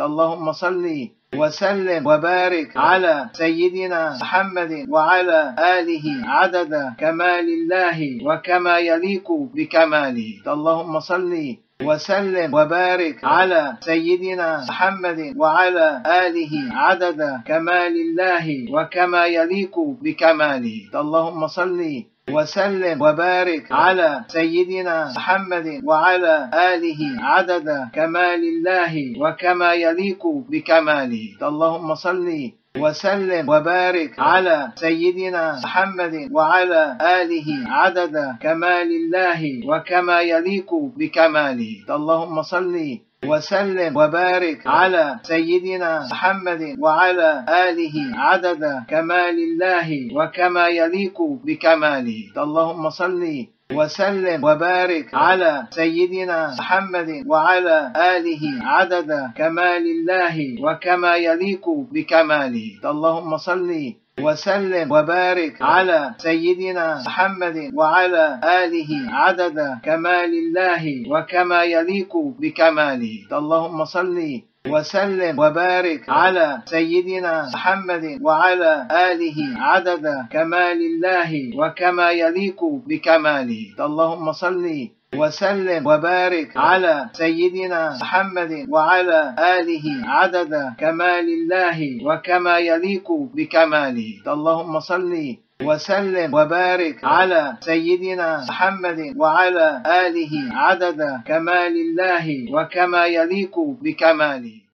اللهم صل وسلم وبارك على سيدنا محمد وعلى آله عدد كمال الله وكما يليق بكماله. اللهم صل وسلم وبارك على سيدنا محمد وعلى آله عدد كمال الله وكما يليق بكماله. اللهم صل وسلم وبارك على سيدنا محمد وعلى آله عدد كمال الله وكما يليق بكماله. اللهم صل وسلم وبارك على سيدنا محمد وعلى آله عدد كمال الله وكما يليق بكماله. اللهم صل وسلم وبارك على سيدنا محمد وعلى آله عدد كمال الله وكما يليق بكماله. اللهم صل وسلم وبارك على سيدنا محمد وعلى آله عدد كمال الله وكما يليق بكماله. اللهم صل وسلم وبارك على سيدنا محمد وعلى آله عدد كمال الله وكما يليق بكماله. اللهم صل وسلم وبارك على سيدنا محمد وعلى آله عدد كمال الله وكما يليق بكماله. اللهم صل وسلم وبارك على سيدنا محمد وعلى آله عدد كمال الله وكما يليق بكماله. اللهم صل وسلم وبارك على سيدنا محمد وعلى آله عدد كمال الله وكما يليق بكماله.